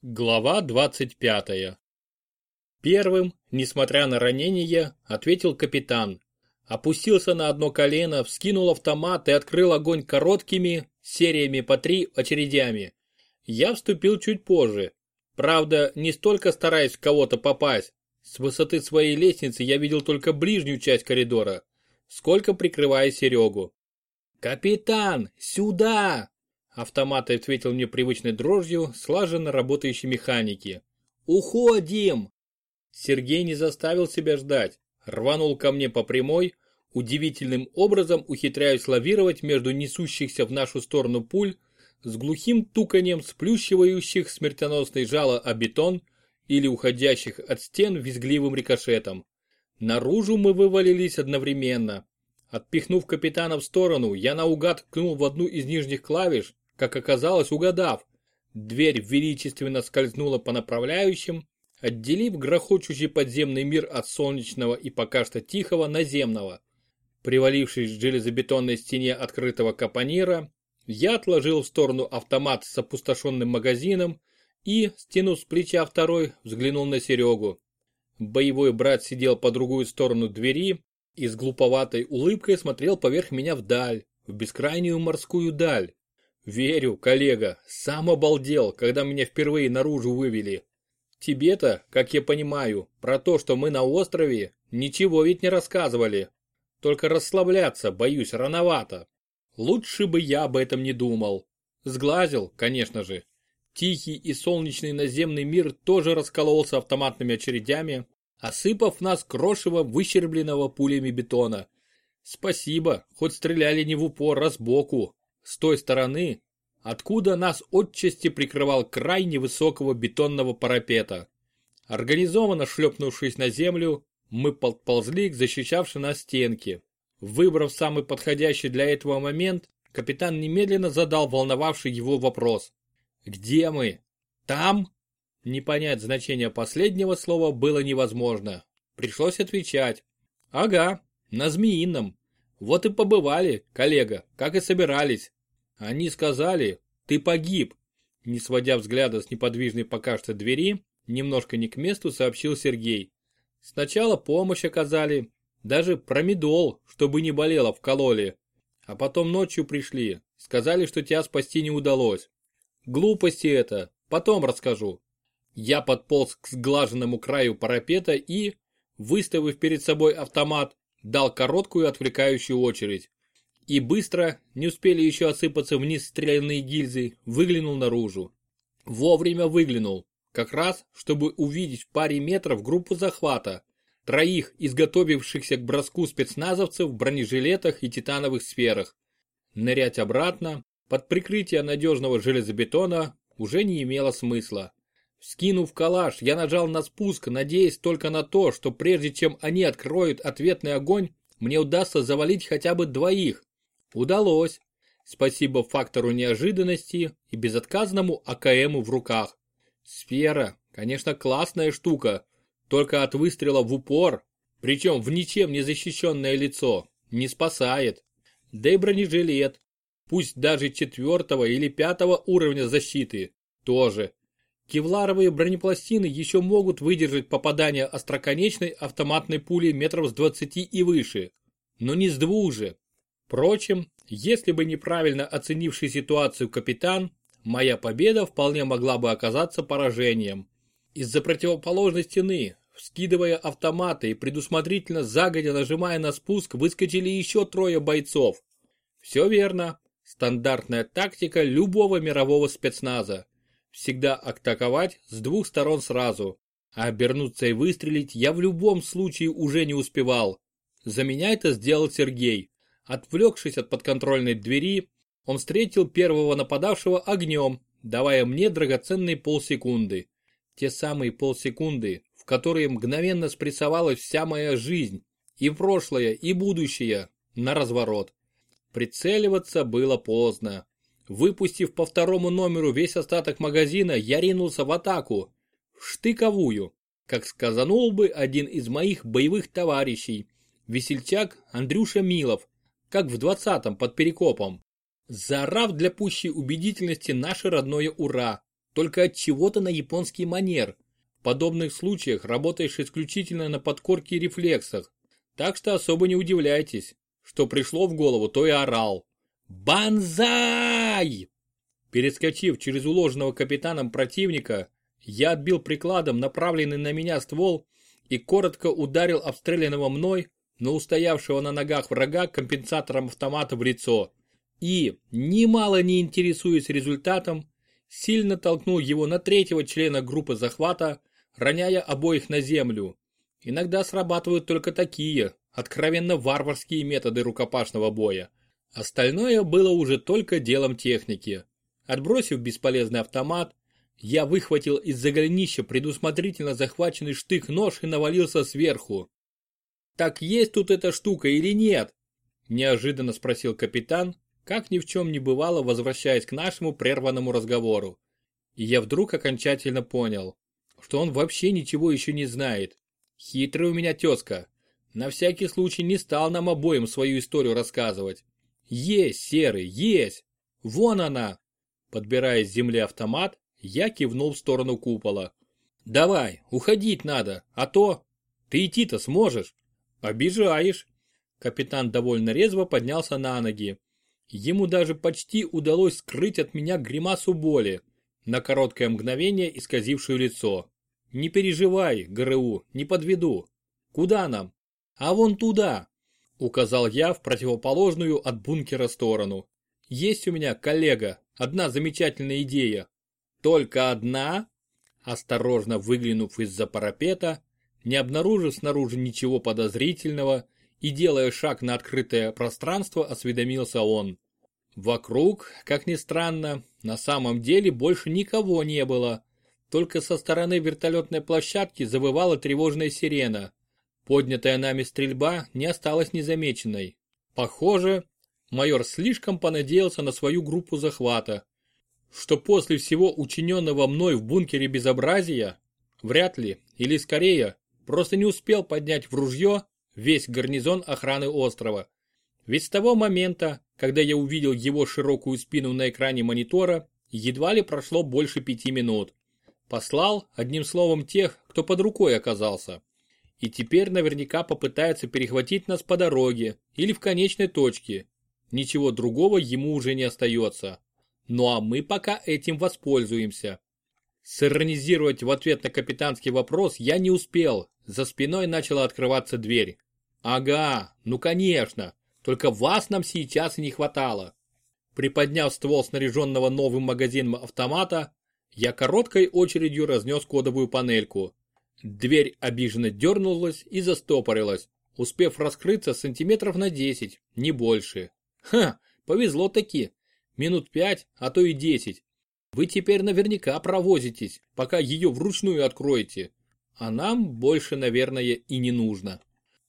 Глава 25. Первым, несмотря на ранение, ответил капитан. Опустился на одно колено, вскинул автомат и открыл огонь короткими, сериями по три очередями. Я вступил чуть позже. Правда, не столько стараясь в кого-то попасть. С высоты своей лестницы я видел только ближнюю часть коридора, сколько прикрывая Серегу. «Капитан, сюда!» Автомат ответил мне привычной дрожью слаженно работающей механики. «Уходим!» Сергей не заставил себя ждать. Рванул ко мне по прямой, удивительным образом ухитряясь лавировать между несущихся в нашу сторону пуль с глухим туканьем сплющивающих смертоносный жало о бетон или уходящих от стен визгливым рикошетом. Наружу мы вывалились одновременно. Отпихнув капитана в сторону, я наугад ткнул в одну из нижних клавиш, как оказалось, угадав. Дверь величественно скользнула по направляющим, отделив грохочущий подземный мир от солнечного и пока что тихого наземного. Привалившись к железобетонной стене открытого капонира, я отложил в сторону автомат с опустошенным магазином и, стянув с плеча второй, взглянул на Серегу. Боевой брат сидел по другую сторону двери и с глуповатой улыбкой смотрел поверх меня вдаль, в бескрайнюю морскую даль. Верю, коллега, сам обалдел, когда меня впервые наружу вывели. Тебе-то, как я понимаю, про то, что мы на острове, ничего ведь не рассказывали. Только расслабляться, боюсь, рановато. Лучше бы я об этом не думал. Сглазил, конечно же. Тихий и солнечный наземный мир тоже раскололся автоматными очередями, осыпав нас крошево выщербленного пулями бетона. Спасибо, хоть стреляли не в упор, а сбоку, с той стороны, откуда нас отчасти прикрывал край невысокого бетонного парапета. Организованно шлепнувшись на землю, мы подползли к защищавшей нас стенке. Выбрав самый подходящий для этого момент, капитан немедленно задал волновавший его вопрос. «Где мы? Там?» Не понять значение последнего слова было невозможно. Пришлось отвечать. «Ага, на Змеином. Вот и побывали, коллега, как и собирались. Они сказали, ты погиб. Не сводя взгляда с неподвижной пока что двери, немножко не к месту сообщил Сергей. Сначала помощь оказали, даже промедол, чтобы не болело, вкололи. А потом ночью пришли, сказали, что тебя спасти не удалось. Глупости это, потом расскажу. Я подполз к сглаженному краю парапета и, выставив перед собой автомат, дал короткую отвлекающую очередь и быстро, не успели еще осыпаться вниз стрелянные гильзы, выглянул наружу. Вовремя выглянул, как раз, чтобы увидеть в паре метров группу захвата, троих изготовившихся к броску спецназовцев в бронежилетах и титановых сферах. Нырять обратно, под прикрытие надежного железобетона, уже не имело смысла. Скинув калаш, я нажал на спуск, надеясь только на то, что прежде чем они откроют ответный огонь, мне удастся завалить хотя бы двоих, Удалось. Спасибо фактору неожиданности и безотказному АКМу в руках. Сфера, конечно, классная штука, только от выстрела в упор, причем в ничем не защищенное лицо, не спасает. Да и бронежилет, пусть даже четвертого или пятого уровня защиты, тоже. Кевларовые бронепластины еще могут выдержать попадание остроконечной автоматной пули метров с 20 и выше, но не с двух же, Впрочем, если бы неправильно оценивший ситуацию капитан, моя победа вполне могла бы оказаться поражением. Из-за противоположной стены, вскидывая автоматы и предусмотрительно загодя нажимая на спуск, выскочили еще трое бойцов. Все верно. Стандартная тактика любого мирового спецназа. Всегда атаковать с двух сторон сразу. А обернуться и выстрелить я в любом случае уже не успевал. За меня это сделал Сергей. Отвлекшись от подконтрольной двери, он встретил первого нападавшего огнем, давая мне драгоценные полсекунды. Те самые полсекунды, в которые мгновенно спрессовалась вся моя жизнь, и прошлое, и будущее, на разворот. Прицеливаться было поздно. Выпустив по второму номеру весь остаток магазина, я ринулся в атаку. Штыковую, как сказанул бы один из моих боевых товарищей, весельчак Андрюша Милов, как в двадцатом под Перекопом. Заорав для пущей убедительности наше родное «Ура!», только от чего-то на японский манер. В подобных случаях работаешь исключительно на подкорке и рефлексах, так что особо не удивляйтесь, что пришло в голову, то и орал. «Бонзай!» Перескочив через уложенного капитаном противника, я отбил прикладом направленный на меня ствол и коротко ударил обстрелянного мной, но устоявшего на ногах врага компенсатором автомата в лицо. И, немало не интересуясь результатом, сильно толкнул его на третьего члена группы захвата, роняя обоих на землю. Иногда срабатывают только такие, откровенно варварские методы рукопашного боя. Остальное было уже только делом техники. Отбросив бесполезный автомат, я выхватил из-за предусмотрительно захваченный штык-нож и навалился сверху. «Так есть тут эта штука или нет?» Неожиданно спросил капитан, как ни в чем не бывало, возвращаясь к нашему прерванному разговору. И я вдруг окончательно понял, что он вообще ничего еще не знает. Хитрый у меня тезка. На всякий случай не стал нам обоим свою историю рассказывать. Есть, Серый, есть! Вон она! Подбирая с земли автомат, я кивнул в сторону купола. Давай, уходить надо, а то... Ты идти-то сможешь? Обижаешь. Капитан довольно резво поднялся на ноги. Ему даже почти удалось скрыть от меня гримасу боли, на короткое мгновение исказившую лицо. Не переживай, ГРУ, не подведу. Куда нам? А вон туда, указал я в противоположную от бункера сторону. Есть у меня, коллега, одна замечательная идея. Только одна? Осторожно выглянув из-за парапета, не обнаружив снаружи ничего подозрительного и делая шаг на открытое пространство, осведомился он. Вокруг, как ни странно, на самом деле больше никого не было. Только со стороны вертолетной площадки завывала тревожная сирена. Поднятая нами стрельба не осталась незамеченной. Похоже, майор слишком понадеялся на свою группу захвата. Что после всего учиненного мной в бункере безобразия, вряд ли, или скорее, просто не успел поднять в ружье весь гарнизон охраны острова. Ведь с того момента, когда я увидел его широкую спину на экране монитора, едва ли прошло больше пяти минут. Послал, одним словом, тех, кто под рукой оказался и теперь наверняка попытается перехватить нас по дороге или в конечной точке. Ничего другого ему уже не остается. Ну а мы пока этим воспользуемся. Сиронизировать в ответ на капитанский вопрос я не успел. За спиной начала открываться дверь. Ага, ну конечно. Только вас нам сейчас и не хватало. Приподняв ствол снаряженного новым магазином автомата, я короткой очередью разнес кодовую панельку. Дверь обиженно дернулась и застопорилась, успев раскрыться сантиметров на 10, не больше. Ха, повезло таки. Минут пять, а то и десять. Вы теперь наверняка провозитесь, пока ее вручную откроете. А нам больше, наверное, и не нужно.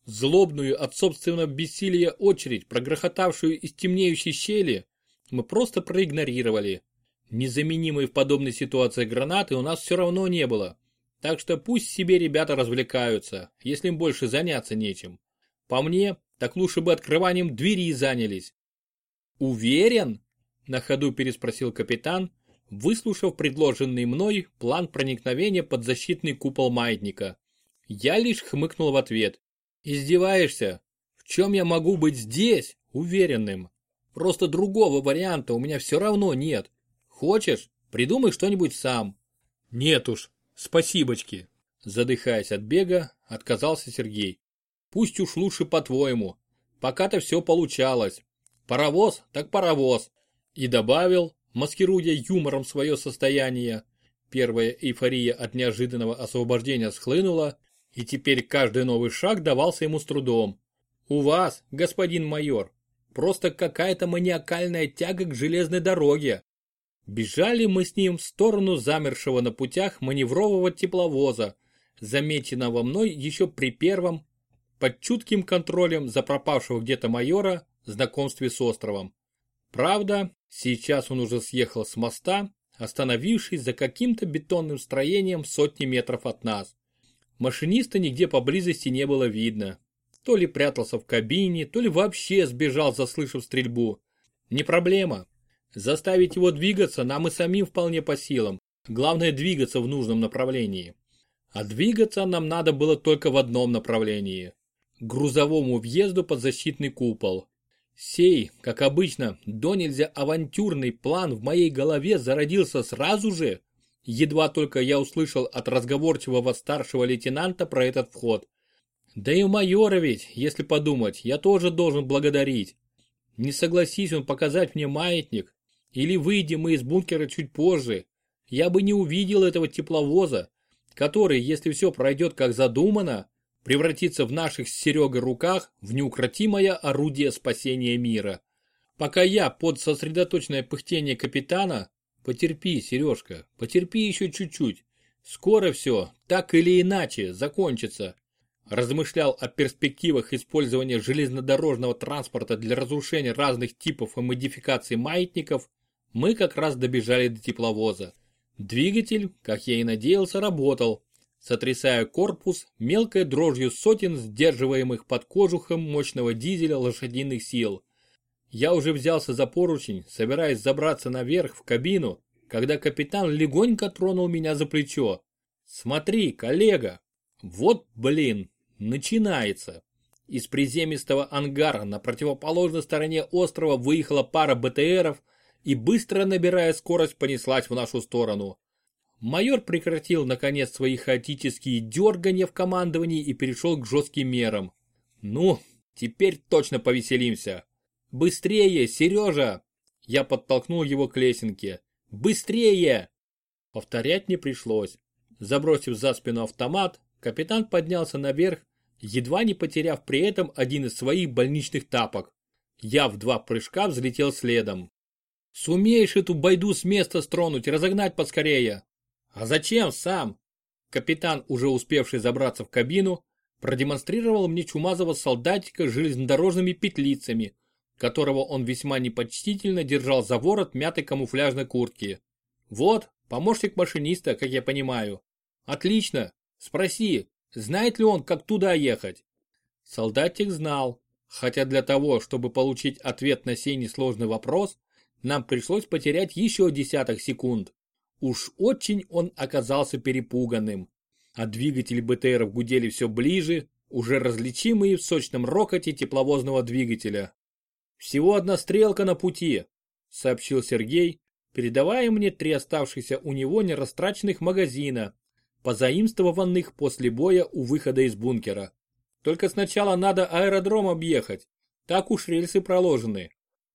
Злобную от собственного бессилия очередь, прогрохотавшую из темнеющей щели, мы просто проигнорировали. Незаменимой в подобной ситуации гранаты у нас все равно не было. Так что пусть себе ребята развлекаются, если им больше заняться нечем. По мне, так лучше бы открыванием двери занялись. Уверен? На ходу переспросил капитан, выслушав предложенный мной план проникновения под защитный купол маятника. Я лишь хмыкнул в ответ. Издеваешься? В чем я могу быть здесь уверенным? Просто другого варианта у меня все равно нет. Хочешь, придумай что-нибудь сам. Нет уж, Спасибочки. Задыхаясь от бега, отказался Сергей. Пусть уж лучше по-твоему. Пока-то все получалось. Паровоз, так паровоз. И добавил, маскируя юмором свое состояние. Первая эйфория от неожиданного освобождения схлынула, и теперь каждый новый шаг давался ему с трудом. У вас, господин майор, просто какая-то маниакальная тяга к железной дороге. Бежали мы с ним в сторону замершего на путях маневрового тепловоза, замеченного мной еще при первом, под чутким контролем за пропавшего где-то майора, знакомстве с островом. Правда, сейчас он уже съехал с моста, остановившись за каким-то бетонным строением сотни метров от нас. Машиниста нигде поблизости не было видно. То ли прятался в кабине, то ли вообще сбежал, заслышав стрельбу. Не проблема, Заставить его двигаться нам и самим вполне по силам. Главное двигаться в нужном направлении. А двигаться нам надо было только в одном направлении. К грузовому въезду под защитный купол. Сей, как обычно, до нельзя авантюрный план в моей голове зародился сразу же, едва только я услышал от разговорчивого старшего лейтенанта про этот вход. Да и майора ведь, если подумать, я тоже должен благодарить. Не согласись он показать мне маятник, или выйдем мы из бункера чуть позже, я бы не увидел этого тепловоза, который, если все пройдет как задумано, превратится в наших с Серегой руках в неукротимое орудие спасения мира. Пока я под сосредоточенное пыхтение капитана, потерпи, Сережка, потерпи еще чуть-чуть, скоро все, так или иначе, закончится. Размышлял о перспективах использования железнодорожного транспорта для разрушения разных типов и модификаций маятников, мы как раз добежали до тепловоза. Двигатель, как я и надеялся, работал, сотрясая корпус мелкой дрожью сотен сдерживаемых под кожухом мощного дизеля лошадиных сил. Я уже взялся за поручень, собираясь забраться наверх в кабину, когда капитан легонько тронул меня за плечо. «Смотри, коллега! Вот, блин, начинается!» Из приземистого ангара на противоположной стороне острова выехала пара БТРов и быстро набирая скорость понеслась в нашу сторону. Майор прекратил наконец свои хаотические дергания в командовании и перешел к жестким мерам. Ну, теперь точно повеселимся. Быстрее, Сережа! Я подтолкнул его к лесенке. Быстрее! Повторять не пришлось. Забросив за спину автомат, капитан поднялся наверх, едва не потеряв при этом один из своих больничных тапок. Я в два прыжка взлетел следом. «Сумеешь эту байду с места стронуть, разогнать поскорее!» «А зачем сам?» Капитан, уже успевший забраться в кабину, продемонстрировал мне чумазого солдатика с железнодорожными петлицами, которого он весьма непочтительно держал за ворот мятой камуфляжной куртки. «Вот, помощник машиниста, как я понимаю». «Отлично. Спроси, знает ли он, как туда ехать?» Солдатик знал, хотя для того, чтобы получить ответ на сей несложный вопрос, нам пришлось потерять еще десяток секунд. Уж очень он оказался перепуганным. А двигатели БТРов гудели все ближе, уже различимые в сочном рокоте тепловозного двигателя. «Всего одна стрелка на пути», — сообщил Сергей, передавая мне три оставшихся у него нерастраченных магазина, позаимствованных после боя у выхода из бункера. Только сначала надо аэродром объехать, так уж рельсы проложены.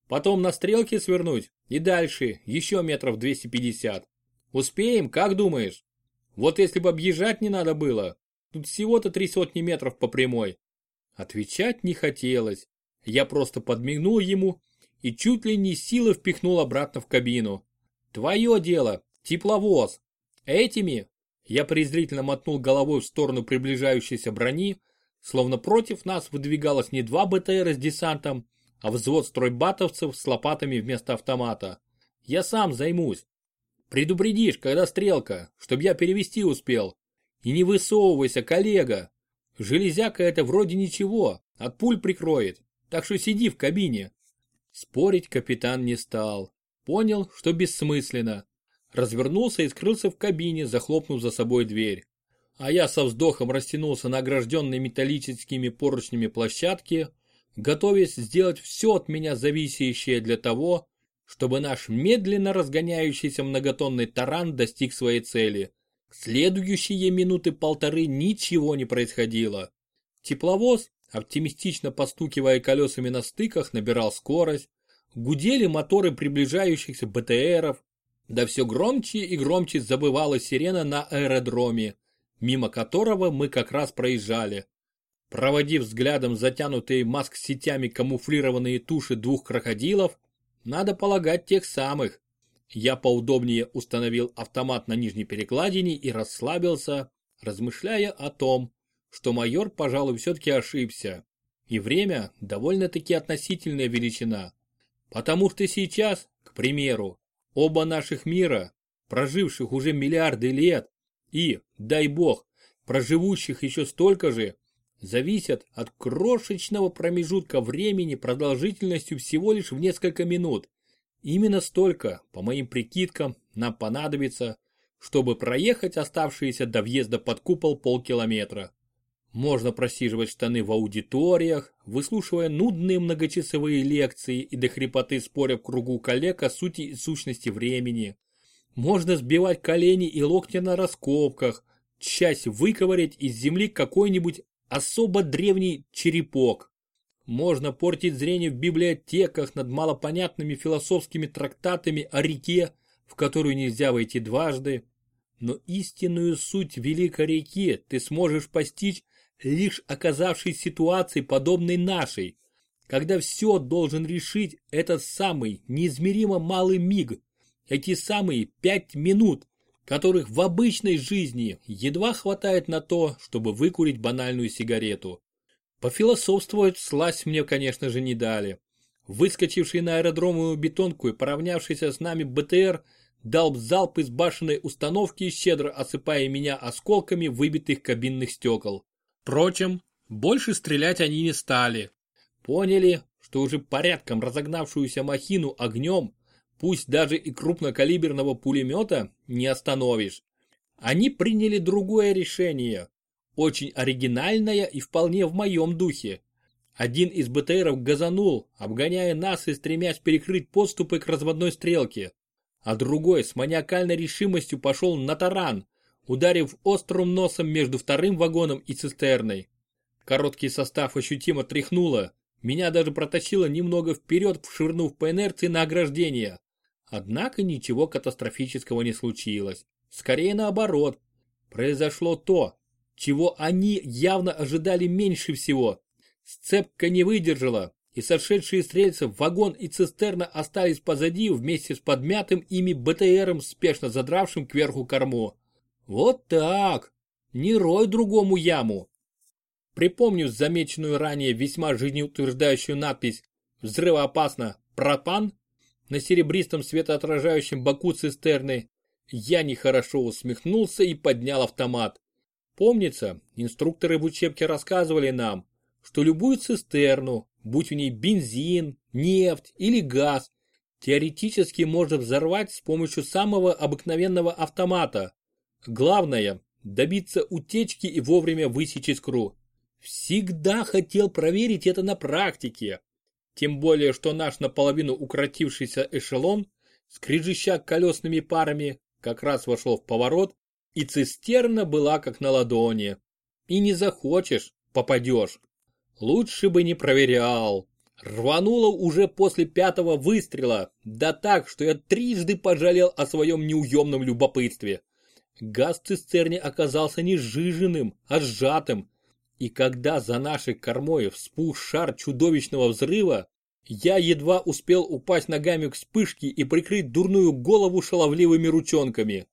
Потом на стрелке свернуть и дальше, еще метров 250. Успеем, как думаешь? Вот если бы объезжать не надо было, тут всего-то три сотни метров по прямой. Отвечать не хотелось. Я просто подмигнул ему и чуть ли не силы впихнул обратно в кабину. Твое дело, тепловоз. Этими, я презрительно мотнул головой в сторону приближающейся брони, словно против нас выдвигалось не два БТР с десантом, а взвод стройбатовцев с лопатами вместо автомата. Я сам займусь. Предупредишь, когда стрелка, чтобы я перевести успел. И не высовывайся, коллега. Железяка это вроде ничего, от пуль прикроет, так что сиди в кабине. Спорить капитан не стал. Понял, что бессмысленно. Развернулся и скрылся в кабине, захлопнув за собой дверь. А я со вздохом растянулся на огражденной металлическими поручнями площадке, готовясь сделать все от меня зависящее для того, чтобы наш медленно разгоняющийся многотонный таран достиг своей цели. Следующие минуты полторы ничего не происходило. Тепловоз, оптимистично постукивая колесами на стыках, набирал скорость. Гудели моторы приближающихся БТРов. Да все громче и громче забывала сирена на аэродроме, мимо которого мы как раз проезжали. Проводив взглядом затянутые маск-сетями камуфлированные туши двух крокодилов, надо полагать тех самых. Я поудобнее установил автомат на нижней перекладине и расслабился, размышляя о том, что майор, пожалуй, все-таки ошибся. И время довольно-таки относительная величина. Потому что сейчас, к примеру, оба наших мира, проживших уже миллиарды лет, и, дай бог, проживущих еще столько же, зависят от крошечного промежутка времени продолжительностью всего лишь в несколько минут. Именно столько, по моим прикидкам, нам понадобится, чтобы проехать оставшиеся до въезда под купол полкилометра. Можно просиживать штаны в аудиториях, выслушивая нудные многочасовые лекции и до хрипоты споря в кругу коллег о сути и сущности времени. Можно сбивать колени и локти на раскопках, часть выковырять из земли какой-нибудь особо древний черепок. Можно портить зрение в библиотеках над малопонятными философскими трактатами о реке, в которую нельзя войти дважды. Но истинную суть великой реки ты сможешь постичь, лишь оказавшись ситуации, подобной нашей, когда все должен решить этот самый неизмеримо малый миг, эти самые пять минут, которых в обычной жизни едва хватает на то, чтобы выкурить банальную сигарету. Пофилософствовать слазь мне, конечно же, не дали. Выскочивший на аэродромную бетонку и поравнявшийся с нами БТР дал залп из башенной установки, щедро осыпая меня осколками выбитых кабинных стекол. Впрочем, больше стрелять они не стали. Поняли, что уже порядком разогнавшуюся махину огнем, пусть даже и крупнокалиберного пулемета, не остановишь. Они приняли другое решение, очень оригинальное и вполне в моем духе. Один из БТРов газанул, обгоняя нас и стремясь перекрыть подступы к разводной стрелке, а другой с маниакальной решимостью пошел на таран, ударив острым носом между вторым вагоном и цистерной. Короткий состав ощутимо тряхнуло, меня даже протащило немного вперед, вшвырнув по инерции на ограждение. Однако ничего катастрофического не случилось. Скорее наоборот. Произошло то, чего они явно ожидали меньше всего. Сцепка не выдержала, и сошедшие с рельсов вагон и цистерна остались позади вместе с подмятым ими БТРом, спешно задравшим кверху корму. Вот так. Не рой другому яму. Припомнив замеченную ранее весьма жизнеутверждающую надпись «Взрывоопасно! Пропан!» На серебристом светоотражающем боку цистерны, я нехорошо усмехнулся и поднял автомат. Помнится, инструкторы в учебке рассказывали нам, что любую цистерну, будь в ней бензин, нефть или газ, теоретически можно взорвать с помощью самого обыкновенного автомата, Главное – добиться утечки и вовремя высечь искру. Всегда хотел проверить это на практике. Тем более, что наш наполовину укоротившийся эшелон, скрежеща колесными парами, как раз вошел в поворот, и цистерна была как на ладони. И не захочешь – попадешь. Лучше бы не проверял. Рвануло уже после пятого выстрела, да так, что я трижды пожалел о своем неуемном любопытстве. Газ в цистерне оказался не сжиженным, а сжатым. И когда за нашей кормой вспух шар чудовищного взрыва, я едва успел упасть ногами к вспышке и прикрыть дурную голову шаловливыми ручонками.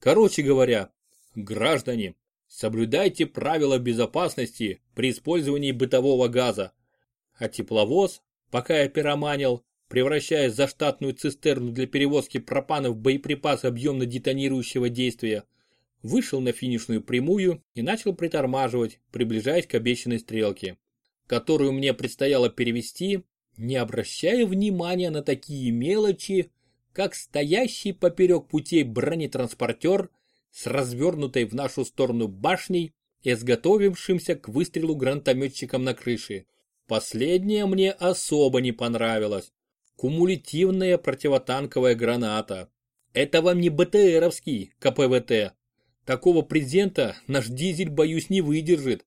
Короче говоря, граждане, соблюдайте правила безопасности при использовании бытового газа. А тепловоз, пока я пироманил, превращая заштатную цистерну для перевозки пропана в боеприпас объемно-детонирующего действия, вышел на финишную прямую и начал притормаживать, приближаясь к обещанной стрелке, которую мне предстояло перевести, не обращая внимания на такие мелочи, как стоящий поперек путей бронетранспортер с развернутой в нашу сторону башней и изготовившимся к выстрелу гранатометчиком на крыше. Последнее мне особо не понравилось. Кумулятивная противотанковая граната. Это вам не БТРовский КПВТ. Такого презента наш дизель, боюсь, не выдержит.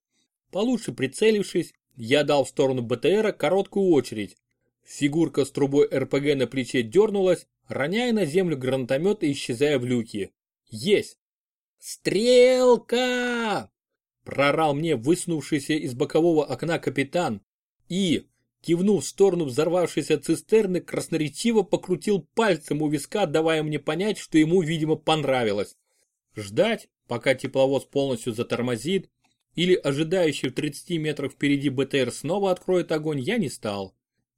Получше прицелившись, я дал в сторону БТРа короткую очередь. Фигурка с трубой РПГ на плече дернулась, роняя на землю гранатомет и исчезая в люке. Есть! «Стрелка!» Прорал мне высунувшийся из бокового окна капитан и, кивнув в сторону взорвавшейся цистерны, красноречиво покрутил пальцем у виска, давая мне понять, что ему, видимо, понравилось. Ждать, пока тепловоз полностью затормозит, или ожидающий в 30 метрах впереди БТР снова откроет огонь, я не стал.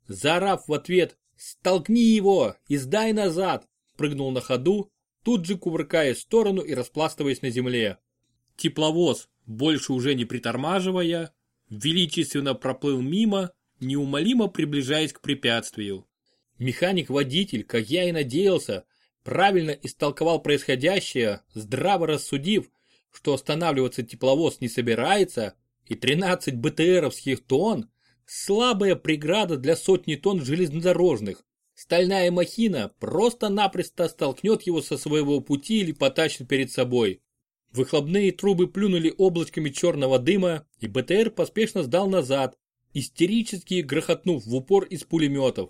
Заорав в ответ «Столкни его и сдай назад!» прыгнул на ходу, тут же кувыркаясь в сторону и распластываясь на земле. Тепловоз, больше уже не притормаживая, величественно проплыл мимо, неумолимо приближаясь к препятствию. Механик-водитель, как я и надеялся, правильно истолковал происходящее, здраво рассудив, что останавливаться тепловоз не собирается, и 13 БТРовских тонн – слабая преграда для сотни тонн железнодорожных. Стальная махина просто-напросто столкнет его со своего пути или потащит перед собой. Выхлопные трубы плюнули облачками черного дыма, и БТР поспешно сдал назад, истерически грохотнув в упор из пулеметов.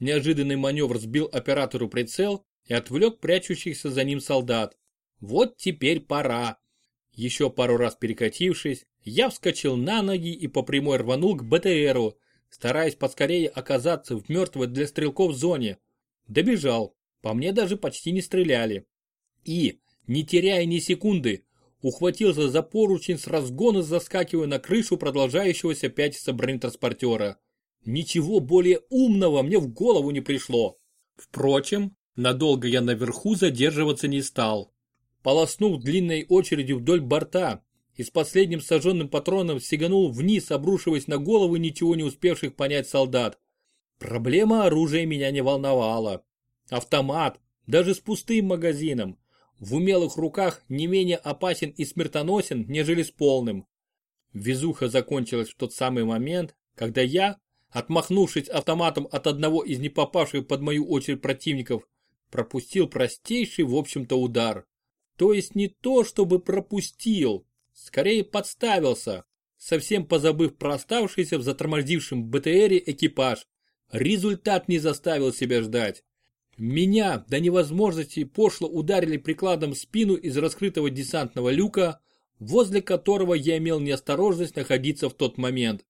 Неожиданный маневр сбил оператору прицел и отвлек прячущихся за ним солдат. Вот теперь пора. Еще пару раз перекатившись, я вскочил на ноги и по прямой рванул к БТРу, стараясь поскорее оказаться в мертвой для стрелков зоне. Добежал, по мне даже почти не стреляли. И, не теряя ни секунды, ухватился за поручень с разгона заскакивая на крышу продолжающегося пятиться бронетранспортера. Ничего более умного мне в голову не пришло. Впрочем, надолго я наверху задерживаться не стал. Полоснув длинной очередью вдоль борта и с последним сожженным патроном сиганул вниз, обрушиваясь на головы ничего не успевших понять солдат. Проблема оружия меня не волновала. Автомат, даже с пустым магазином, в умелых руках не менее опасен и смертоносен, нежели с полным. Везуха закончилась в тот самый момент, когда я, отмахнувшись автоматом от одного из не попавших под мою очередь противников, пропустил простейший в общем-то удар. То есть не то, чтобы пропустил, скорее подставился, совсем позабыв про оставшийся в затормозившем БТРе экипаж. Результат не заставил себя ждать. Меня до невозможности пошло ударили прикладом в спину из раскрытого десантного люка, возле которого я имел неосторожность находиться в тот момент.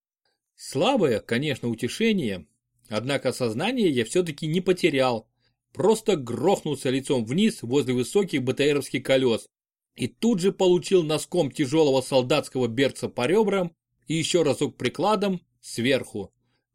Слабое, конечно, утешение, однако сознание я все-таки не потерял, просто грохнулся лицом вниз возле высоких БТРовских колес и тут же получил носком тяжелого солдатского берца по ребрам и еще разок прикладом сверху.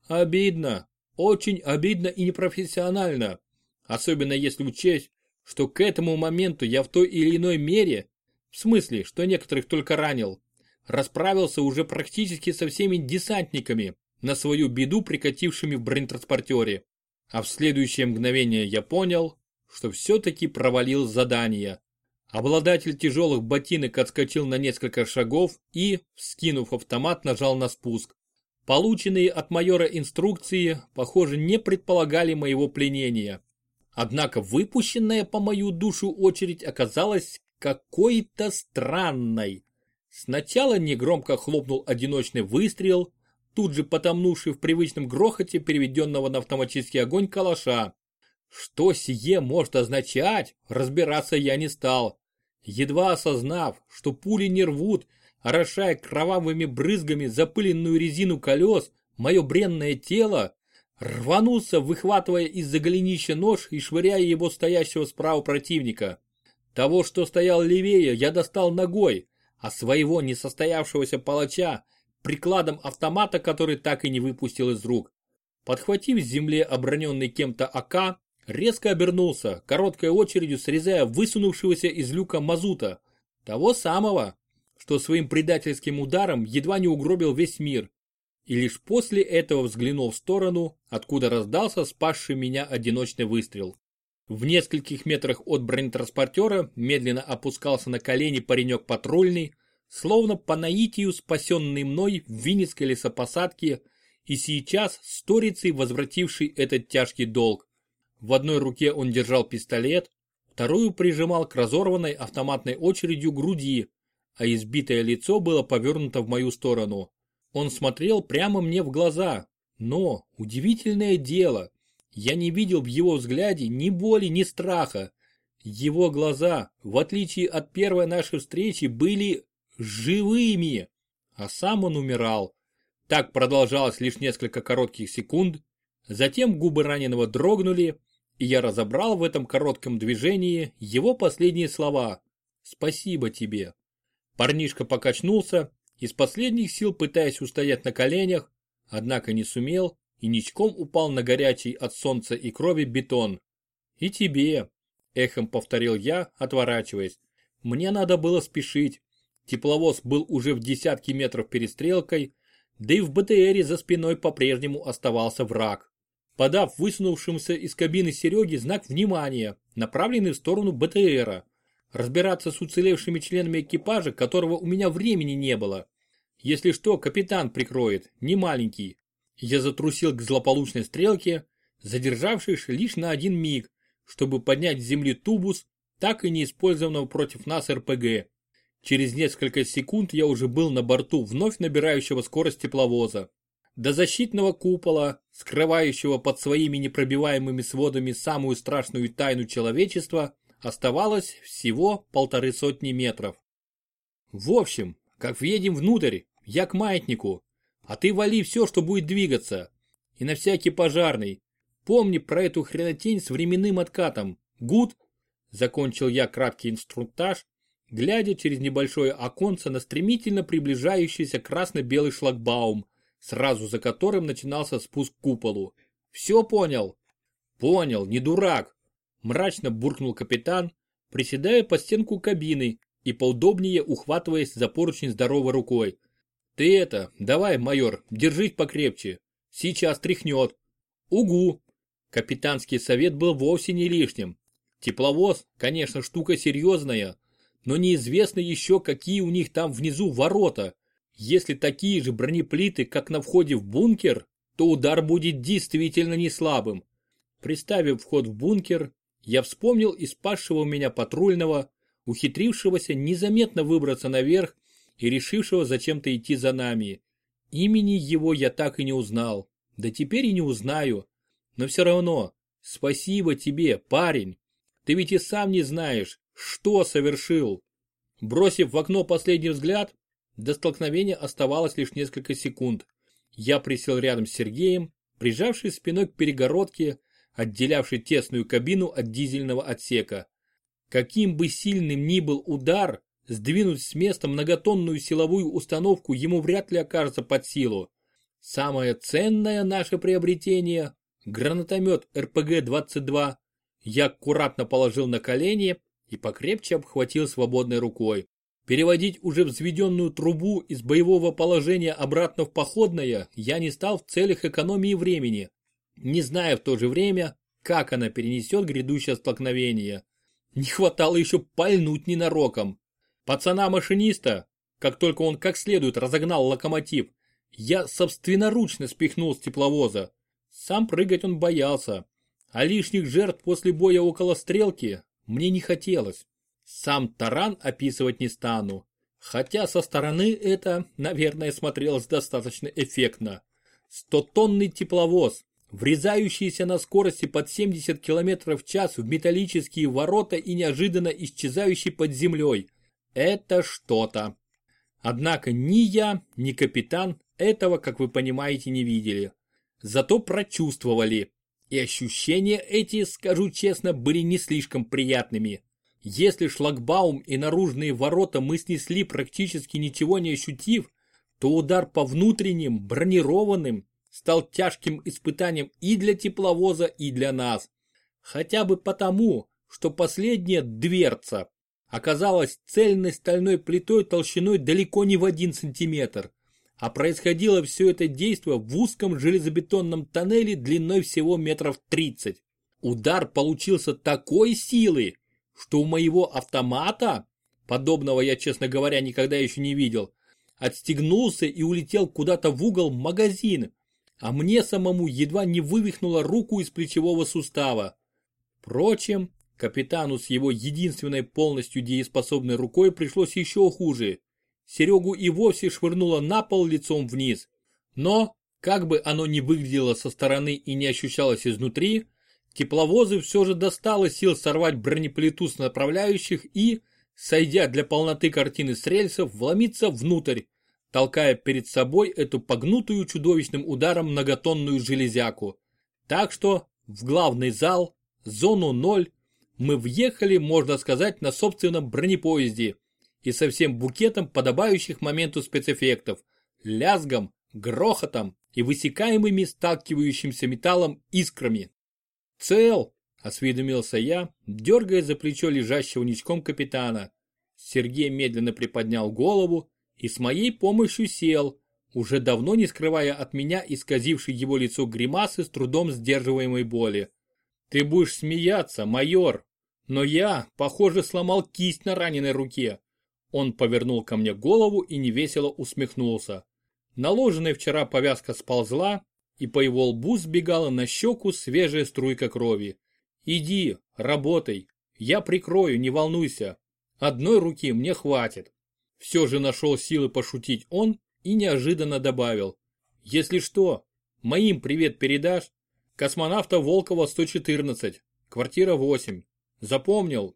Обидно, очень обидно и непрофессионально, особенно если учесть, что к этому моменту я в той или иной мере, в смысле, что некоторых только ранил, расправился уже практически со всеми десантниками, на свою беду прикатившими в бронетранспортере. А в следующее мгновение я понял, что все-таки провалил задание. Обладатель тяжелых ботинок отскочил на несколько шагов и, вскинув автомат, нажал на спуск. Полученные от майора инструкции, похоже, не предполагали моего пленения. Однако выпущенная по мою душу очередь оказалась какой-то странной. Сначала негромко хлопнул одиночный выстрел, тут же потомнувший в привычном грохоте переведенного на автоматический огонь калаша. Что сие может означать, разбираться я не стал. Едва осознав, что пули не рвут, орошая кровавыми брызгами запыленную резину колес, мое бренное тело, рванулся, выхватывая из-за голенища нож и швыряя его стоящего справа противника. Того, что стоял левее, я достал ногой, а своего несостоявшегося палача прикладом автомата, который так и не выпустил из рук. Подхватив с земли оброненный кем-то АК, резко обернулся, короткой очередью срезая высунувшегося из люка мазута, того самого, что своим предательским ударом едва не угробил весь мир. И лишь после этого взглянул в сторону, откуда раздался спасший меня одиночный выстрел. В нескольких метрах от бронетранспортера медленно опускался на колени паренек патрульный, словно по наитию спасенный мной в Винницкой лесопосадке и сейчас сторицей возвративший этот тяжкий долг. В одной руке он держал пистолет, вторую прижимал к разорванной автоматной очередью груди, а избитое лицо было повернуто в мою сторону. Он смотрел прямо мне в глаза, но, удивительное дело, я не видел в его взгляде ни боли, ни страха. Его глаза, в отличие от первой нашей встречи, были живыми, а сам он умирал. Так продолжалось лишь несколько коротких секунд, затем губы раненого дрогнули, и я разобрал в этом коротком движении его последние слова «Спасибо тебе». Парнишка покачнулся, из последних сил пытаясь устоять на коленях, однако не сумел и ничком упал на горячий от солнца и крови бетон. «И тебе», – эхом повторил я, отворачиваясь. «Мне надо было спешить. Тепловоз был уже в десятки метров перестрелкой, да и в БТРе за спиной по-прежнему оставался враг. Подав высунувшимся из кабины Сереги знак внимания, направленный в сторону БТРа. Разбираться с уцелевшими членами экипажа, которого у меня времени не было. Если что, капитан прикроет, не маленький. Я затрусил к злополучной стрелке, задержавшись лишь на один миг, чтобы поднять с земли тубус, так и не использованного против нас РПГ. Через несколько секунд я уже был на борту вновь набирающего скорость тепловоза. До защитного купола, скрывающего под своими непробиваемыми сводами самую страшную тайну человечества, оставалось всего полторы сотни метров. В общем, как въедем внутрь, я к маятнику, а ты вали все, что будет двигаться. И на всякий пожарный. Помни про эту хренотень с временным откатом. Гуд? Закончил я краткий инструктаж, глядя через небольшое оконце на стремительно приближающийся красно-белый шлагбаум, сразу за которым начинался спуск к куполу. Все понял? Понял, не дурак. Мрачно буркнул капитан, приседая по стенку кабины и поудобнее ухватываясь за поручень здоровой рукой. Ты это, давай, майор, держись покрепче. Сейчас тряхнет. Угу. Капитанский совет был вовсе не лишним. Тепловоз, конечно, штука серьезная, но неизвестно еще, какие у них там внизу ворота. Если такие же бронеплиты, как на входе в бункер, то удар будет действительно не слабым. Приставив вход в бункер, я вспомнил и спасшего меня патрульного, ухитрившегося незаметно выбраться наверх и решившего зачем-то идти за нами. Имени его я так и не узнал, да теперь и не узнаю. Но все равно, спасибо тебе, парень. Ты ведь и сам не знаешь, что совершил. Бросив в окно последний взгляд, до столкновения оставалось лишь несколько секунд. Я присел рядом с Сергеем, прижавший спиной к перегородке, отделявшей тесную кабину от дизельного отсека. Каким бы сильным ни был удар, сдвинуть с места многотонную силовую установку ему вряд ли окажется под силу. Самое ценное наше приобретение – гранатомет РПГ-22 я аккуратно положил на колени и покрепче обхватил свободной рукой. Переводить уже взведенную трубу из боевого положения обратно в походное я не стал в целях экономии времени, не зная в то же время, как она перенесет грядущее столкновение. Не хватало еще пальнуть ненароком. Пацана-машиниста, как только он как следует разогнал локомотив, я собственноручно спихнул с тепловоза. Сам прыгать он боялся, а лишних жертв после боя около стрелки мне не хотелось. Сам таран описывать не стану. Хотя со стороны это, наверное, смотрелось достаточно эффектно. Стотонный тепловоз, врезающийся на скорости под 70 км в час в металлические ворота и неожиданно исчезающий под землей. Это что-то. Однако ни я, ни капитан этого, как вы понимаете, не видели. Зато прочувствовали. И ощущения эти, скажу честно, были не слишком приятными. Если шлагбаум и наружные ворота мы снесли практически ничего не ощутив, то удар по внутренним, бронированным, стал тяжким испытанием и для тепловоза, и для нас. Хотя бы потому, что последняя дверца оказалась цельной стальной плитой толщиной далеко не в один сантиметр. А происходило все это действо в узком железобетонном тоннеле длиной всего метров 30. Удар получился такой силы, что у моего автомата, подобного я, честно говоря, никогда еще не видел, отстегнулся и улетел куда-то в угол магазин, а мне самому едва не вывихнула руку из плечевого сустава. Впрочем, капитану с его единственной полностью дееспособной рукой пришлось еще хуже. Серегу и вовсе швырнуло на пол лицом вниз. Но, как бы оно ни выглядело со стороны и не ощущалось изнутри, тепловозы все же достало сил сорвать бронеплиту с направляющих и, сойдя для полноты картины с рельсов, вломиться внутрь, толкая перед собой эту погнутую чудовищным ударом многотонную железяку. Так что в главный зал, зону 0, мы въехали, можно сказать, на собственном бронепоезде – и со всем букетом подобающих моменту спецэффектов, лязгом, грохотом и высекаемыми сталкивающимся металлом искрами. «Цел!» – осведомился я, дергая за плечо лежащего ничком капитана. Сергей медленно приподнял голову и с моей помощью сел, уже давно не скрывая от меня исказивший его лицо гримасы с трудом сдерживаемой боли. «Ты будешь смеяться, майор!» Но я, похоже, сломал кисть на раненой руке. Он повернул ко мне голову и невесело усмехнулся. Наложенная вчера повязка сползла, и по его лбу сбегала на щеку свежая струйка крови. «Иди, работай, я прикрою, не волнуйся. Одной руки мне хватит». Все же нашел силы пошутить он и неожиданно добавил. «Если что, моим привет передашь? Космонавта Волкова 114, квартира 8. Запомнил?»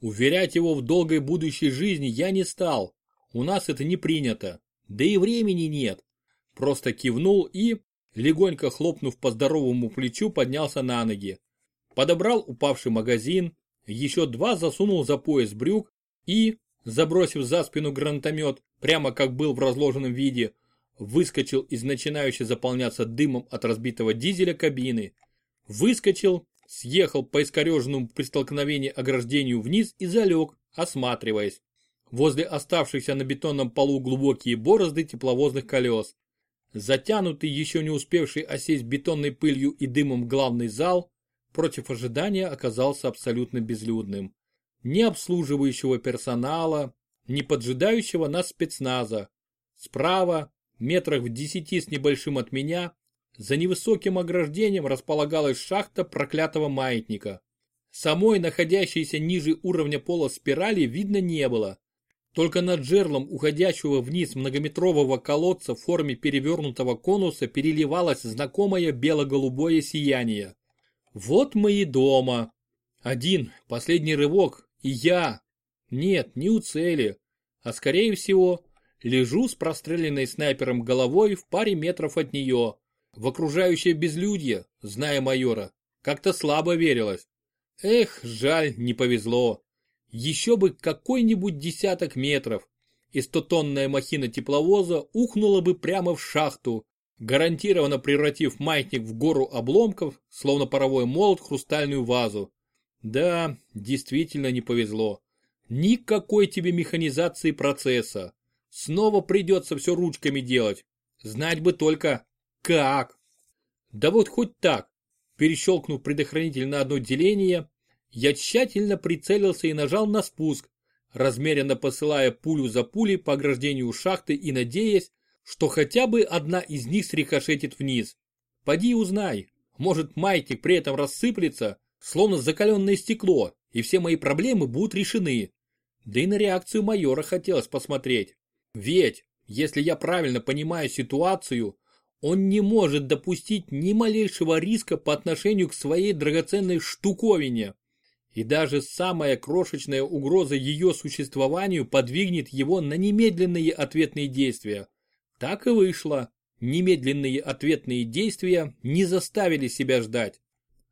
Уверять его в долгой будущей жизни я не стал. У нас это не принято. Да и времени нет. Просто кивнул и, легонько хлопнув по здоровому плечу, поднялся на ноги. Подобрал упавший магазин, еще два засунул за пояс брюк и, забросив за спину гранатомет, прямо как был в разложенном виде, выскочил из начинающей заполняться дымом от разбитого дизеля кабины. Выскочил, съехал по искореженному при столкновении ограждению вниз и залег, осматриваясь. Возле оставшихся на бетонном полу глубокие борозды тепловозных колес. Затянутый, еще не успевший осесть бетонной пылью и дымом главный зал, против ожидания оказался абсолютно безлюдным. Ни обслуживающего персонала, ни поджидающего нас спецназа. Справа, метрах в десяти с небольшим от меня, за невысоким ограждением располагалась шахта проклятого маятника. Самой находящейся ниже уровня пола спирали видно не было. Только над жерлом уходящего вниз многометрового колодца в форме перевернутого конуса переливалось знакомое бело-голубое сияние. Вот мы и дома. Один, последний рывок, и я. Нет, не у цели, а скорее всего, лежу с простреленной снайпером головой в паре метров от нее. В окружающее безлюдье, зная майора, как-то слабо верилось. Эх, жаль, не повезло. Еще бы какой-нибудь десяток метров, и стотонная махина тепловоза ухнула бы прямо в шахту, гарантированно превратив маятник в гору обломков, словно паровой молот хрустальную вазу. Да, действительно не повезло. Никакой тебе механизации процесса. Снова придется все ручками делать. Знать бы только, как. Да вот хоть так. Перещелкнув предохранитель на одно деление, я тщательно прицелился и нажал на спуск, размеренно посылая пулю за пулей по ограждению шахты и надеясь, что хотя бы одна из них срикошетит вниз. Поди узнай, может маятник при этом рассыплется, словно закаленное стекло, и все мои проблемы будут решены. Да и на реакцию майора хотелось посмотреть. Ведь, если я правильно понимаю ситуацию, он не может допустить ни малейшего риска по отношению к своей драгоценной штуковине. И даже самая крошечная угроза ее существованию подвигнет его на немедленные ответные действия. Так и вышло. Немедленные ответные действия не заставили себя ждать.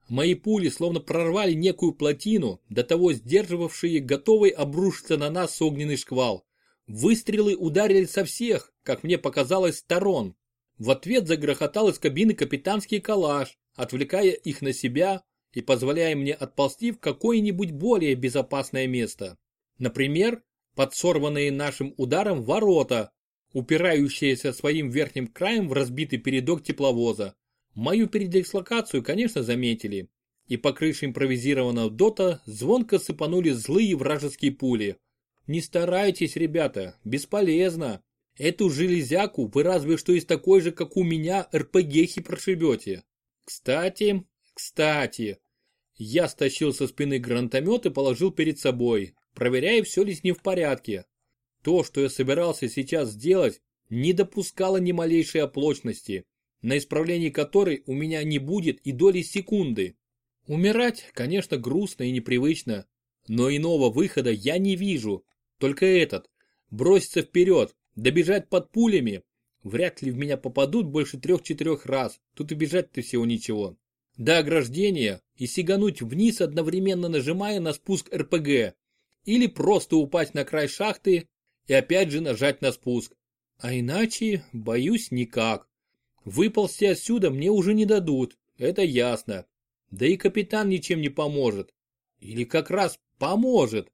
Мои пули словно прорвали некую плотину, до того сдерживавшие готовый обрушиться на нас огненный шквал. Выстрелы ударили со всех, как мне показалось, сторон. В ответ загрохотал из кабины капитанский калаш, отвлекая их на себя и позволяя мне отползти в какое-нибудь более безопасное место. Например, под сорванные нашим ударом ворота, упирающиеся своим верхним краем в разбитый передок тепловоза. Мою передислокацию, конечно, заметили, и по крыше импровизированного дота звонко сыпанули злые вражеские пули. Не старайтесь, ребята, бесполезно. Эту железяку вы разве что из такой же, как у меня, РПГхи прошибете. Кстати, кстати, я стащил со спины гранатомет и положил перед собой, проверяя, все ли с ним в порядке. То, что я собирался сейчас сделать, не допускало ни малейшей оплошности, на исправлении которой у меня не будет и доли секунды. Умирать, конечно, грустно и непривычно, но иного выхода я не вижу, только этот. Броситься вперед, добежать под пулями. Вряд ли в меня попадут больше трех-четырех раз, тут и бежать-то всего ничего. До ограждения и сигануть вниз, одновременно нажимая на спуск РПГ. Или просто упасть на край шахты и опять же нажать на спуск. А иначе, боюсь, никак. Выползти отсюда мне уже не дадут, это ясно. Да и капитан ничем не поможет. Или как раз поможет.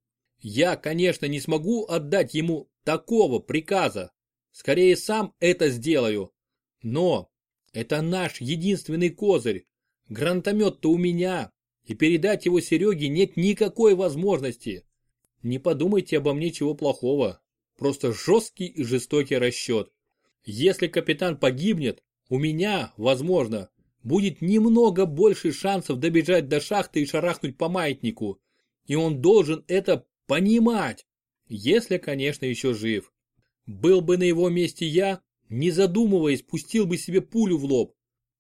Я, конечно, не смогу отдать ему такого приказа. Скорее сам это сделаю. Но это наш единственный козырь. Гранатомет-то у меня. и передать его Сереге нет никакой возможности. Не подумайте обо мне чего плохого. Просто жесткий и жестокий расчет. Если капитан погибнет, у меня, возможно, будет немного больше шансов добежать до шахты и шарахнуть по маятнику. И он должен это понимать, если, конечно, еще жив. Был бы на его месте я, не задумываясь, пустил бы себе пулю в лоб.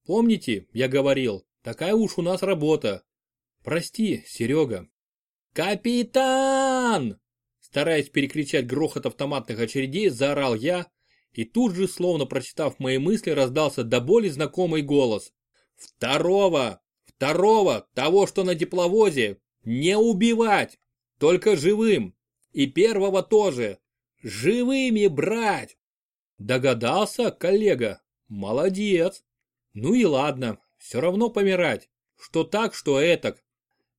Помните, я говорил, такая уж у нас работа. Прости, Серега. Капитан! Стараясь перекричать грохот автоматных очередей, заорал я, и тут же, словно прочитав мои мысли, раздался до боли знакомый голос. Второго! Второго! Того, что на тепловозе! Не убивать! Только живым! И первого тоже! Живыми брать! Догадался, коллега? Молодец! Ну и ладно, все равно помирать. Что так, что этак.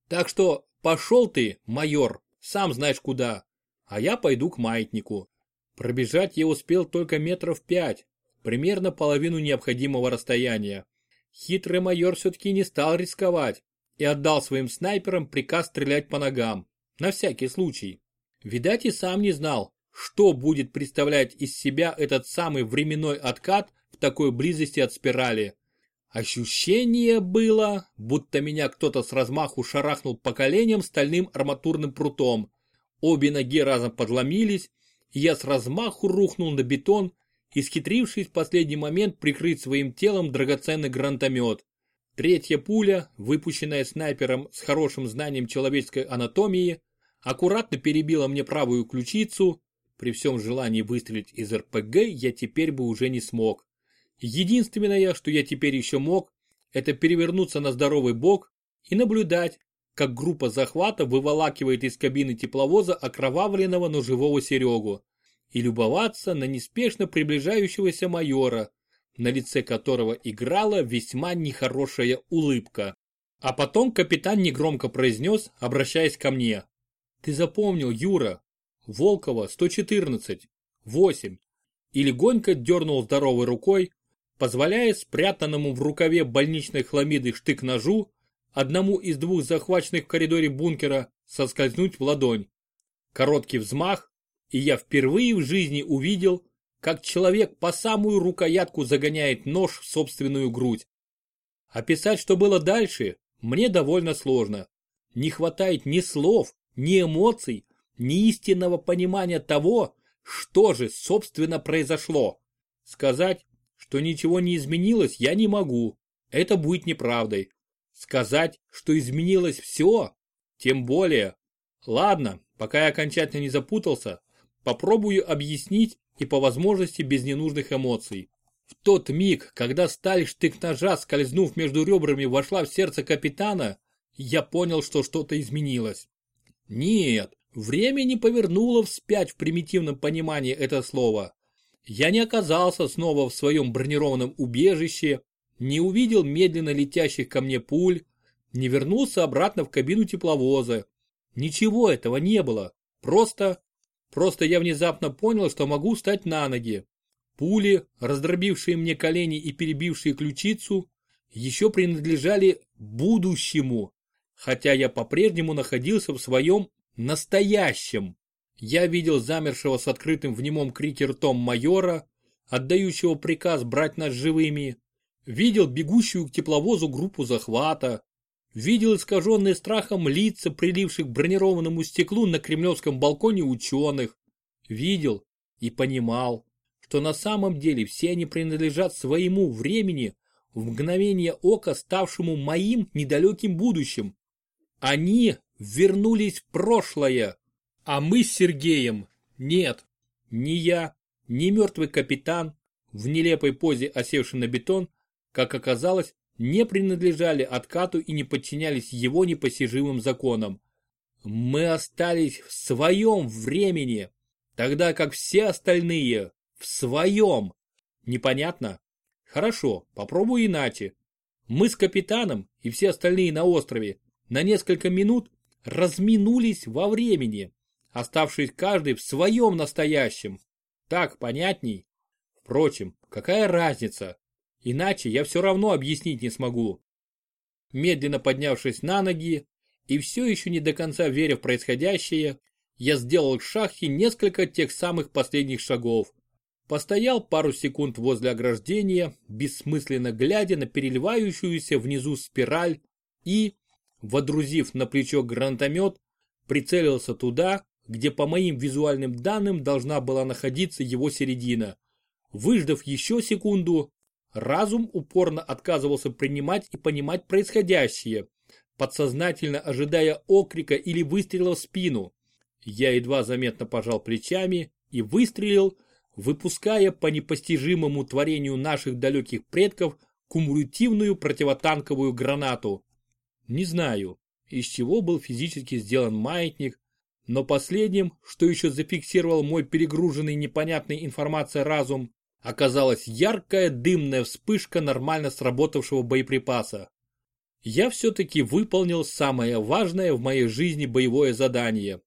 Так что пошел ты, майор, сам знаешь куда. А я пойду к маятнику. Пробежать я успел только метров пять, примерно половину необходимого расстояния. Хитрый майор все-таки не стал рисковать и отдал своим снайперам приказ стрелять по ногам, на всякий случай. Видать и сам не знал, что будет представлять из себя этот самый временной откат в такой близости от спирали. Ощущение было, будто меня кто-то с размаху шарахнул по коленям стальным арматурным прутом. Обе ноги разом подломились, и я с размаху рухнул на бетон, исхитрившись в последний момент прикрыть своим телом драгоценный гранатомет. Третья пуля, выпущенная снайпером с хорошим знанием человеческой анатомии, аккуратно перебила мне правую ключицу. При всем желании выстрелить из РПГ я теперь бы уже не смог. Единственное, что я теперь еще мог, это перевернуться на здоровый бок и наблюдать, как группа захвата выволакивает из кабины тепловоза окровавленного, но живого Серегу, и любоваться на неспешно приближающегося майора, на лице которого играла весьма нехорошая улыбка. А потом капитан негромко произнес, обращаясь ко мне. «Ты запомнил, Юра, Волкова 114, 8». И легонько дернул здоровой рукой, позволяя спрятанному в рукаве больничной хламиды штык-ножу одному из двух захваченных в коридоре бункера соскользнуть в ладонь. Короткий взмах, и я впервые в жизни увидел, как человек по самую рукоятку загоняет нож в собственную грудь. Описать, что было дальше, мне довольно сложно. Не хватает ни слов, ни эмоций, ни истинного понимания того, что же, собственно, произошло. Сказать, что ничего не изменилось, я не могу. Это будет неправдой. Сказать, что изменилось все, тем более. Ладно, пока я окончательно не запутался, попробую объяснить и по возможности без ненужных эмоций. В тот миг, когда сталь штык-ножа, скользнув между ребрами, вошла в сердце капитана, я понял, что что-то изменилось. Нет, время не повернуло вспять в примитивном понимании это слова. Я не оказался снова в своем бронированном убежище, не увидел медленно летящих ко мне пуль, не вернулся обратно в кабину тепловоза. Ничего этого не было. Просто... Просто я внезапно понял, что могу встать на ноги. Пули, раздробившие мне колени и перебившие ключицу, еще принадлежали будущему, хотя я по-прежнему находился в своем настоящем. Я видел замершего с открытым в немом крике ртом майора, отдающего приказ брать нас живыми, видел бегущую к тепловозу группу захвата, видел искаженные страхом лица, приливших к бронированному стеклу на кремлевском балконе ученых, видел и понимал, что на самом деле все они принадлежат своему времени, в мгновение ока ставшему моим недалеким будущим. Они вернулись в прошлое, а мы с Сергеем нет, ни я, ни мертвый капитан, в нелепой позе осевший на бетон, как оказалось, не принадлежали откату и не подчинялись его непосижимым законам. Мы остались в своем времени, тогда как все остальные в своем. Непонятно? Хорошо, попробую иначе. Мы с капитаном и все остальные на острове на несколько минут разминулись во времени, оставшись каждый в своем настоящем. Так понятней? Впрочем, какая разница? Иначе я все равно объяснить не смогу. медленно поднявшись на ноги, и все еще не до конца веря в происходящее, я сделал к шахте несколько тех самых последних шагов. Постоял пару секунд возле ограждения, бессмысленно глядя на переливающуюся внизу спираль и, водрузив на плечо гранатомет, прицелился туда, где по моим визуальным данным должна была находиться его середина. Выждав еще секунду, разум упорно отказывался принимать и понимать происходящее, подсознательно ожидая окрика или выстрела в спину. Я едва заметно пожал плечами и выстрелил, выпуская по непостижимому творению наших далеких предков кумулятивную противотанковую гранату. Не знаю, из чего был физически сделан маятник, но последним, что еще зафиксировал мой перегруженный непонятной информацией разум, оказалась яркая дымная вспышка нормально сработавшего боеприпаса. Я все-таки выполнил самое важное в моей жизни боевое задание.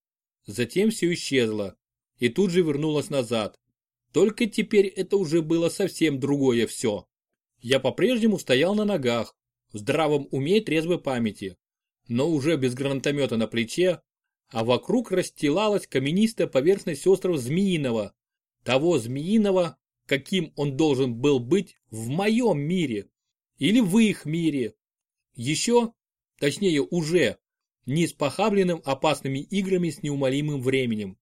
Затем все исчезло и тут же вернулось назад. Только теперь это уже было совсем другое все. Я по-прежнему стоял на ногах, в здравом уме и трезвой памяти, но уже без гранатомета на плече, а вокруг расстилалась каменистая поверхность острова Змеиного, того Змеиного, каким он должен был быть в моем мире или в их мире. Еще, точнее уже, не испохабленным опасными играми с неумолимым временем.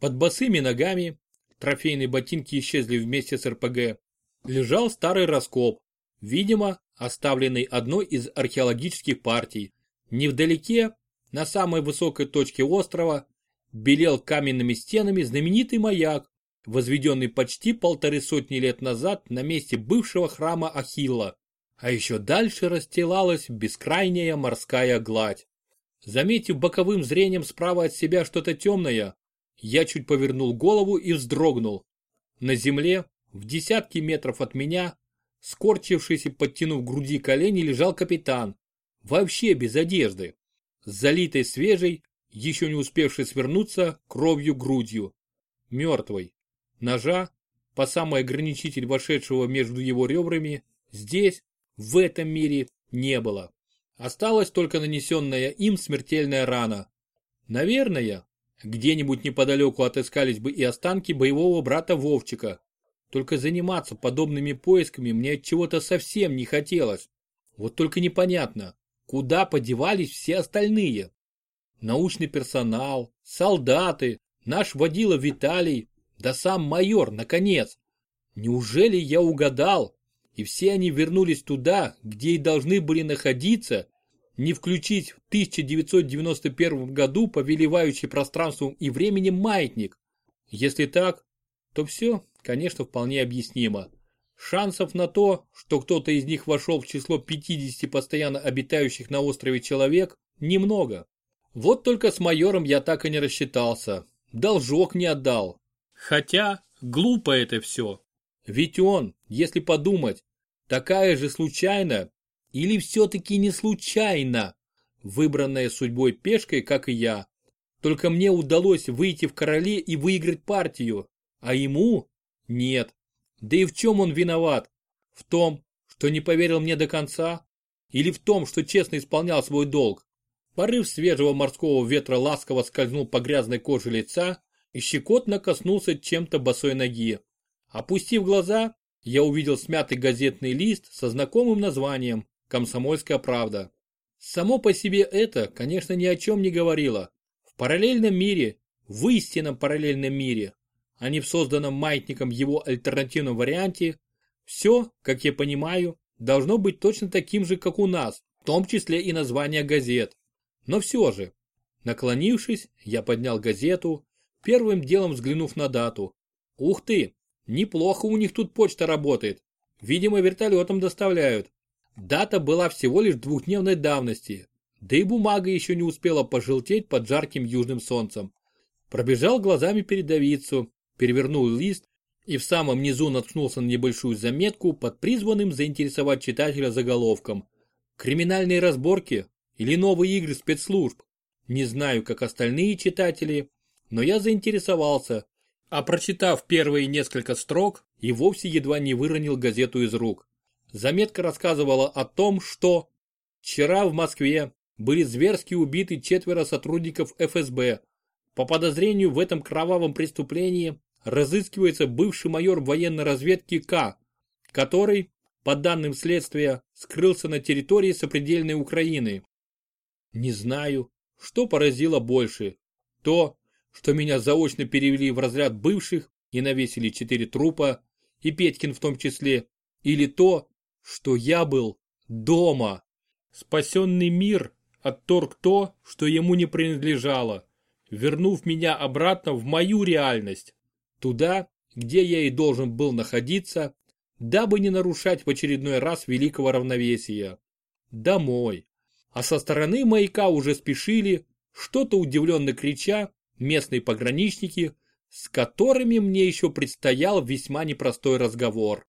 Под босыми ногами, трофейные ботинки исчезли вместе с РПГ, лежал старый раскоп, видимо, оставленный одной из археологических партий. Невдалеке на самой высокой точке острова белел каменными стенами знаменитый маяк, возведенный почти полторы сотни лет назад на месте бывшего храма Ахилла. А еще дальше расстилалась бескрайняя морская гладь. Заметив боковым зрением справа от себя что-то темное, я чуть повернул голову и вздрогнул. На земле, в десятки метров от меня, скорчившись и подтянув груди колени, лежал капитан. Вообще без одежды залитой свежей, еще не успевшей свернуться, кровью грудью. Мертвой. Ножа, по самый ограничитель вошедшего между его ребрами, здесь, в этом мире, не было. Осталась только нанесенная им смертельная рана. Наверное, где-нибудь неподалеку отыскались бы и останки боевого брата Вовчика. Только заниматься подобными поисками мне от чего-то совсем не хотелось. Вот только непонятно, Куда подевались все остальные? Научный персонал, солдаты, наш водила Виталий, да сам майор, наконец. Неужели я угадал, и все они вернулись туда, где и должны были находиться, не включить в 1991 году повелевающий пространством и временем маятник? Если так, то все, конечно, вполне объяснимо. Шансов на то, что кто-то из них вошел в число 50 постоянно обитающих на острове человек, немного. Вот только с майором я так и не рассчитался. Должок не отдал. Хотя, глупо это все. Ведь он, если подумать, такая же случайно или все-таки не случайно, выбранная судьбой пешкой, как и я. Только мне удалось выйти в короле и выиграть партию, а ему нет. Да и в чем он виноват? В том, что не поверил мне до конца? Или в том, что честно исполнял свой долг? Порыв свежего морского ветра ласково скользнул по грязной коже лица и щекотно коснулся чем-то босой ноги. Опустив глаза, я увидел смятый газетный лист со знакомым названием «Комсомольская правда». Само по себе это, конечно, ни о чем не говорило. В параллельном мире, в истинном параллельном мире, а не в созданном маятником его альтернативном варианте, все, как я понимаю, должно быть точно таким же, как у нас, в том числе и название газет. Но все же, наклонившись, я поднял газету, первым делом взглянув на дату. Ух ты, неплохо у них тут почта работает. Видимо, вертолетом доставляют. Дата была всего лишь двухдневной давности, да и бумага еще не успела пожелтеть под жарким южным солнцем. Пробежал глазами передовицу, перевернул лист и в самом низу наткнулся на небольшую заметку под призванным заинтересовать читателя заголовком «Криминальные разборки или новые игры спецслужб?» Не знаю, как остальные читатели, но я заинтересовался, а прочитав первые несколько строк, и вовсе едва не выронил газету из рук. Заметка рассказывала о том, что Вчера в Москве были зверски убиты четверо сотрудников ФСБ. По подозрению в этом кровавом преступлении разыскивается бывший майор военной разведки К, который, по данным следствия, скрылся на территории сопредельной Украины. Не знаю, что поразило больше. То, что меня заочно перевели в разряд бывших и навесили четыре трупа, и Петькин в том числе, или то, что я был дома. Спасенный мир отторг то, что ему не принадлежало, вернув меня обратно в мою реальность, туда, где я и должен был находиться, дабы не нарушать в очередной раз великого равновесия. Домой. А со стороны маяка уже спешили, что-то удивленно крича, местные пограничники, с которыми мне еще предстоял весьма непростой разговор.